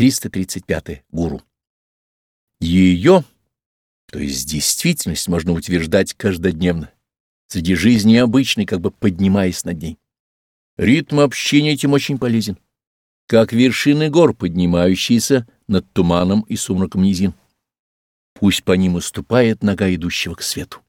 335. Гуру. Ее, то есть действительность, можно утверждать каждодневно, среди жизни обычной, как бы поднимаясь над ней. Ритм общения этим очень полезен, как вершины гор, поднимающиеся над туманом и сумраком низин. Пусть по ним уступает нога идущего к свету.